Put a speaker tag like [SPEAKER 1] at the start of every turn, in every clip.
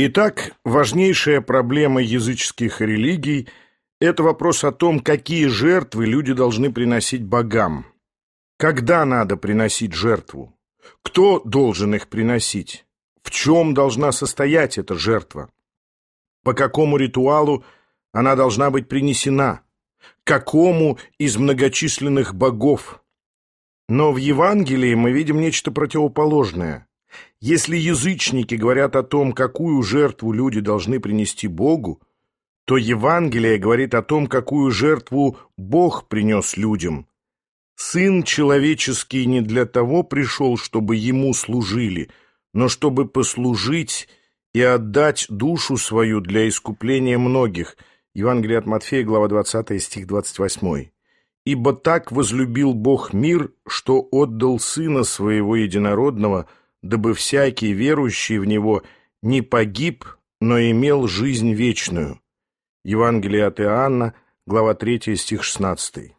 [SPEAKER 1] Итак, важнейшая проблема языческих религий – это вопрос о том, какие жертвы люди должны приносить богам. Когда надо приносить жертву? Кто должен их приносить? В чем должна состоять эта жертва? По какому ритуалу она должна быть принесена? Какому из многочисленных богов? Но в Евангелии мы видим нечто противоположное. Если язычники говорят о том, какую жертву люди должны принести Богу, то Евангелие говорит о том, какую жертву Бог принес людям. Сын человеческий не для того пришел, чтобы ему служили, но чтобы послужить и отдать душу свою для искупления многих. Евангелие от Матфея, глава 20, стих 28. «Ибо так возлюбил Бог мир, что отдал Сына Своего Единородного, дабы всякий верующий в Него не погиб, но имел жизнь вечную». Евангелие от Иоанна, глава 3, стих 16.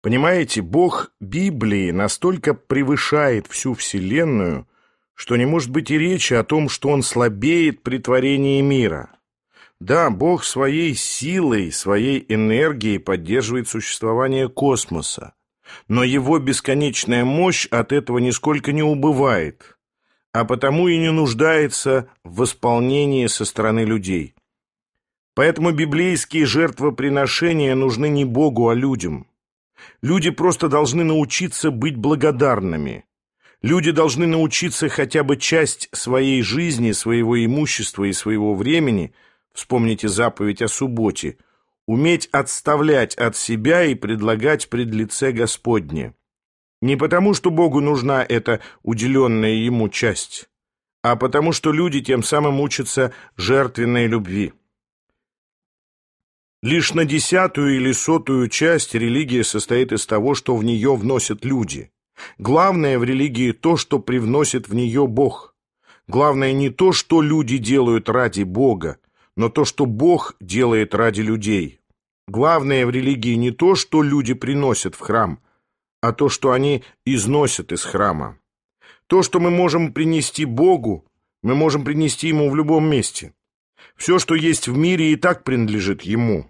[SPEAKER 1] Понимаете, Бог Библии настолько превышает всю Вселенную, что не может быть и речи о том, что Он слабеет при творении мира. Да, Бог своей силой, своей энергией поддерживает существование космоса, но его бесконечная мощь от этого нисколько не убывает, а потому и не нуждается в восполнении со стороны людей. Поэтому библейские жертвоприношения нужны не Богу, а людям. Люди просто должны научиться быть благодарными. Люди должны научиться хотя бы часть своей жизни, своего имущества и своего времени, вспомните заповедь о субботе, уметь отставлять от себя и предлагать пред лице Господне. Не потому, что Богу нужна эта уделенная Ему часть, а потому, что люди тем самым учатся жертвенной любви. Лишь на десятую или сотую часть религия состоит из того, что в нее вносят люди. Главное в религии то, что привносит в нее Бог. Главное не то, что люди делают ради Бога, но то, что Бог делает ради людей. Главное в религии не то, что люди приносят в храм, а то, что они износят из храма. То, что мы можем принести Богу, мы можем принести Ему в любом месте. Все, что есть в мире, и так принадлежит Ему.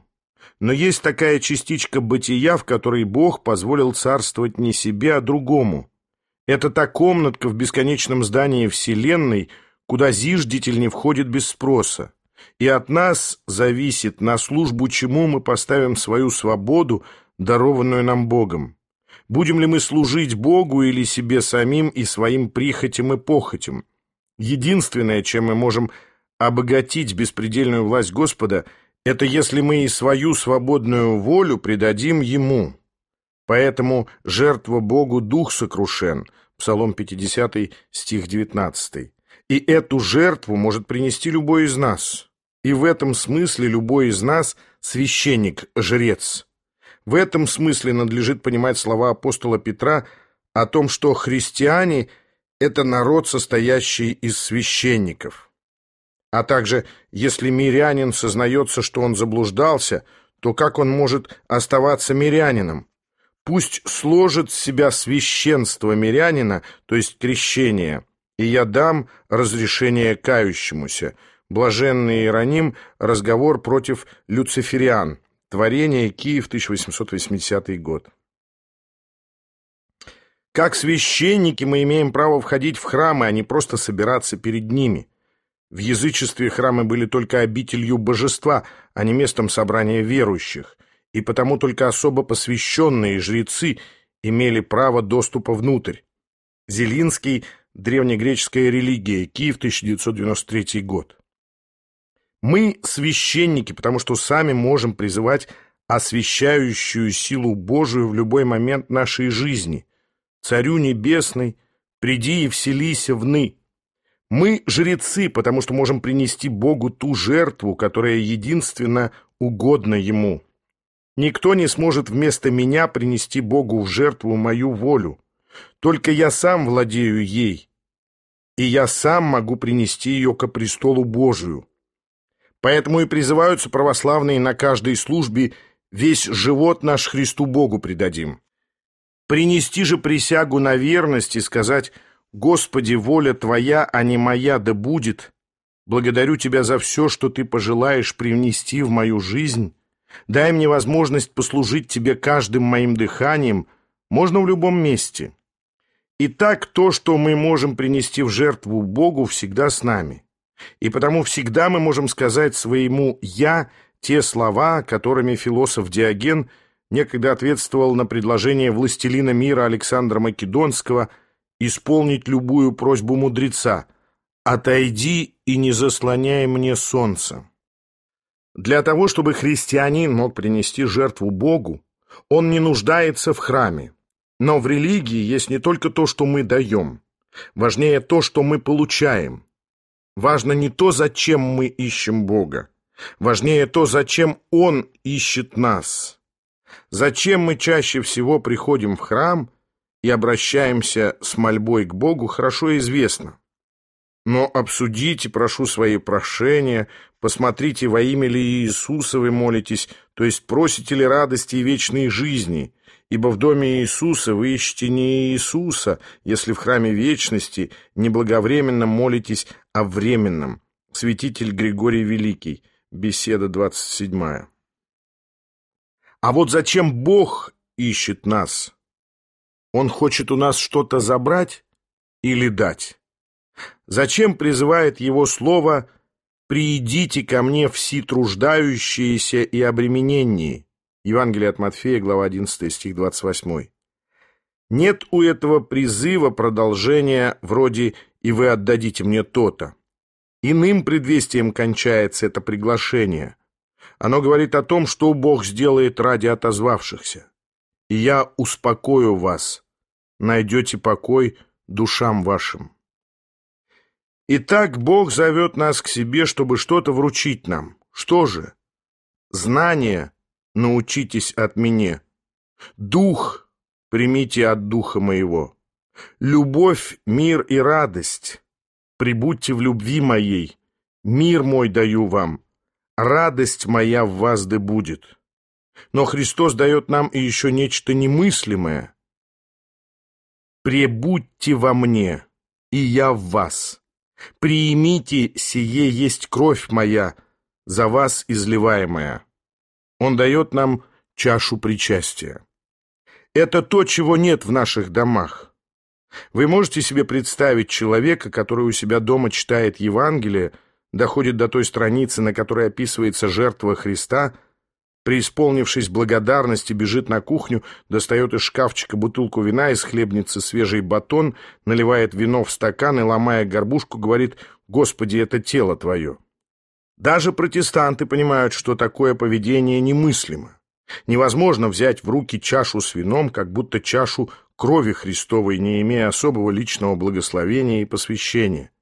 [SPEAKER 1] Но есть такая частичка бытия, в которой Бог позволил царствовать не себе, а другому. Это та комнатка в бесконечном здании Вселенной, куда зиждитель не входит без спроса. И от нас зависит, на службу чему мы поставим свою свободу, дарованную нам Богом. Будем ли мы служить Богу или себе самим и своим прихотям и похотям? Единственное, чем мы можем обогатить беспредельную власть Господа, это если мы и свою свободную волю предадим Ему. Поэтому жертва Богу дух сокрушен, Псалом 50, стих 19. И эту жертву может принести любой из нас. И в этом смысле любой из нас священник, жрец. В этом смысле надлежит понимать слова апостола Петра о том, что христиане – это народ, состоящий из священников. А также, если мирянин сознается, что он заблуждался, то как он может оставаться мирянином? Пусть сложит с себя священство мирянина, то есть крещение, и я дам разрешение кающемуся. Блаженный Иероним. Разговор против люцифериан. Творение. Киев, 1880 год. Как священники мы имеем право входить в храмы, а не просто собираться перед ними. В язычестве храмы были только обителью божества, а не местом собрания верующих, и потому только особо посвященные жрецы имели право доступа внутрь. Зелинский «Древнегреческая религия», Киев, 1993 год. Мы священники, потому что сами можем призывать освящающую силу Божию в любой момент нашей жизни. Царю Небесный, приди и вселися вны, мы жрецы, потому что можем принести Богу ту жертву, которая единственно угодна Ему. Никто не сможет вместо меня принести Богу в жертву мою волю. Только я сам владею ей, и я сам могу принести ее ко престолу Божию. Поэтому и призываются православные на каждой службе «Весь живот наш Христу Богу предадим». Принести же присягу на верность и сказать – Господи, воля Твоя, а не моя, да будет, Благодарю Тебя за все, что Ты пожелаешь привнести в мою жизнь. Дай мне возможность послужить Тебе каждым моим дыханием, можно в любом месте. Итак, то, что мы можем принести в жертву Богу, всегда с нами. И потому всегда мы можем сказать своему «я» те слова, которыми философ Диоген некогда ответствовал на предложение властелина мира Александра Македонского исполнить любую просьбу мудреца «Отойди и не заслоняй мне солнце». Для того, чтобы христианин мог принести жертву Богу, он не нуждается в храме. Но в религии есть не только то, что мы даем. Важнее то, что мы получаем. Важно не то, зачем мы ищем Бога. Важнее то, зачем Он ищет нас. Зачем мы чаще всего приходим в храм и обращаемся с мольбой к Богу, хорошо известно. Но обсудите, прошу свои прошения, посмотрите, во имя ли Иисуса вы молитесь, то есть просите ли радости и вечной жизни, ибо в доме Иисуса вы ищете не Иисуса, если в храме вечности неблаговременно молитесь о временном. Святитель Григорий Великий, беседа 27. А вот зачем Бог ищет нас? Он хочет у нас что-то забрать или дать? Зачем призывает его слово «Приидите ко мне все труждающиеся и обремененные»? Евангелие от Матфея, глава 11, стих 28. Нет у этого призыва продолжения вроде «и вы отдадите мне то-то». Иным предвестием кончается это приглашение. Оно говорит о том, что Бог сделает ради отозвавшихся. «И я успокою вас, найдете покой душам вашим». Итак, Бог зовет нас к себе, чтобы что-то вручить нам. Что же? Знание научитесь от меня. Дух примите от духа моего. Любовь, мир и радость. Прибудьте в любви моей. Мир мой даю вам. Радость моя в вас да будет. Но Христос дает нам и еще нечто немыслимое. Пребудьте во мне, и я в вас. Приимите, сие есть кровь моя, за вас изливаемая. Он дает нам чашу причастия. Это то, чего нет в наших домах. Вы можете себе представить человека, который у себя дома читает Евангелие, доходит до той страницы, на которой описывается жертва Христа – преисполнившись благодарности, бежит на кухню, достает из шкафчика бутылку вина, из хлебницы свежий батон, наливает вино в стакан и, ломая горбушку, говорит «Господи, это тело твое». Даже протестанты понимают, что такое поведение немыслимо. Невозможно взять в руки чашу с вином, как будто чашу крови Христовой, не имея особого личного благословения и посвящения.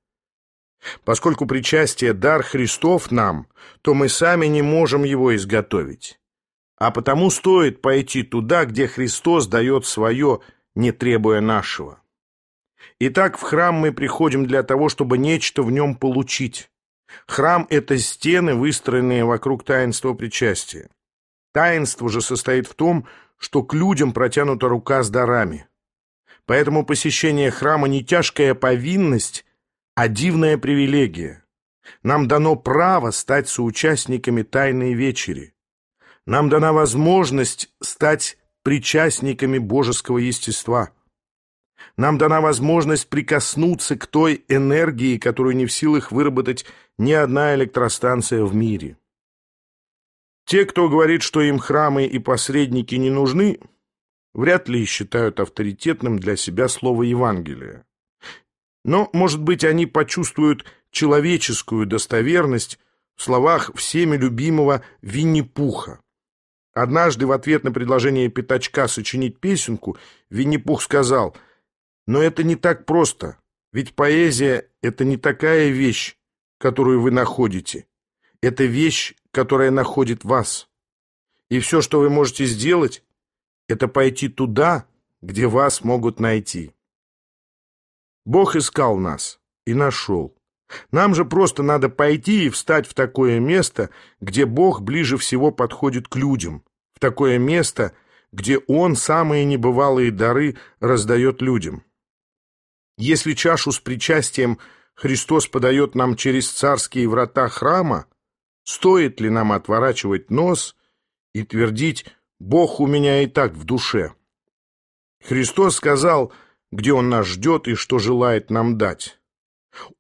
[SPEAKER 1] Поскольку причастие – дар Христов нам, то мы сами не можем его изготовить. А потому стоит пойти туда, где Христос дает свое, не требуя нашего. Итак, в храм мы приходим для того, чтобы нечто в нем получить. Храм – это стены, выстроенные вокруг таинства причастия. Таинство же состоит в том, что к людям протянута рука с дарами. Поэтому посещение храма не тяжкая повинность, а дивная привилегия. Нам дано право стать соучастниками Тайной Вечери. Нам дана возможность стать причастниками божеского естества. Нам дана возможность прикоснуться к той энергии, которую не в силах выработать ни одна электростанция в мире. Те, кто говорит, что им храмы и посредники не нужны, вряд ли считают авторитетным для себя слово Евангелия. Но, может быть, они почувствуют человеческую достоверность в словах всеми любимого Винни-Пуха. Однажды в ответ на предложение Пятачка сочинить песенку Винни-Пух сказал, «Но это не так просто, ведь поэзия — это не такая вещь, которую вы находите. Это вещь, которая находит вас. И все, что вы можете сделать, это пойти туда, где вас могут найти». Бог искал нас и нашел. Нам же просто надо пойти и встать в такое место, где Бог ближе всего подходит к людям, в такое место, где Он самые небывалые дары раздает людям. Если чашу с причастием Христос подает нам через царские врата храма, стоит ли нам отворачивать нос и твердить «Бог у меня и так в душе»? Христос сказал, где Он нас ждет и что желает нам дать.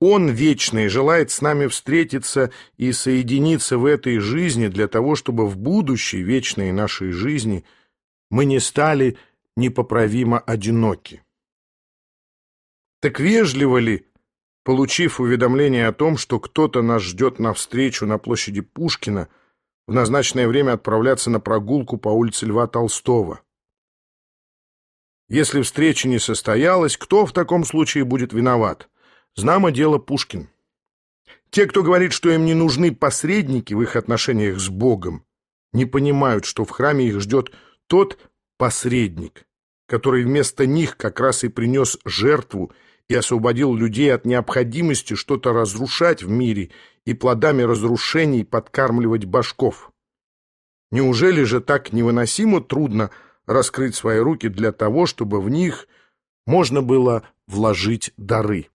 [SPEAKER 1] Он вечный желает с нами встретиться и соединиться в этой жизни для того, чтобы в будущей вечной нашей жизни мы не стали непоправимо одиноки. Так вежливо ли Получив уведомление о том, что кто-то нас ждет навстречу на площади Пушкина, в назначенное время отправляться на прогулку по улице Льва Толстого. Если встреча не состоялась, кто в таком случае будет виноват? Знамо дело Пушкин. Те, кто говорит, что им не нужны посредники в их отношениях с Богом, не понимают, что в храме их ждет тот посредник, который вместо них как раз и принес жертву и освободил людей от необходимости что-то разрушать в мире и плодами разрушений подкармливать башков. Неужели же так невыносимо трудно раскрыть свои руки для того, чтобы в них можно было вложить дары?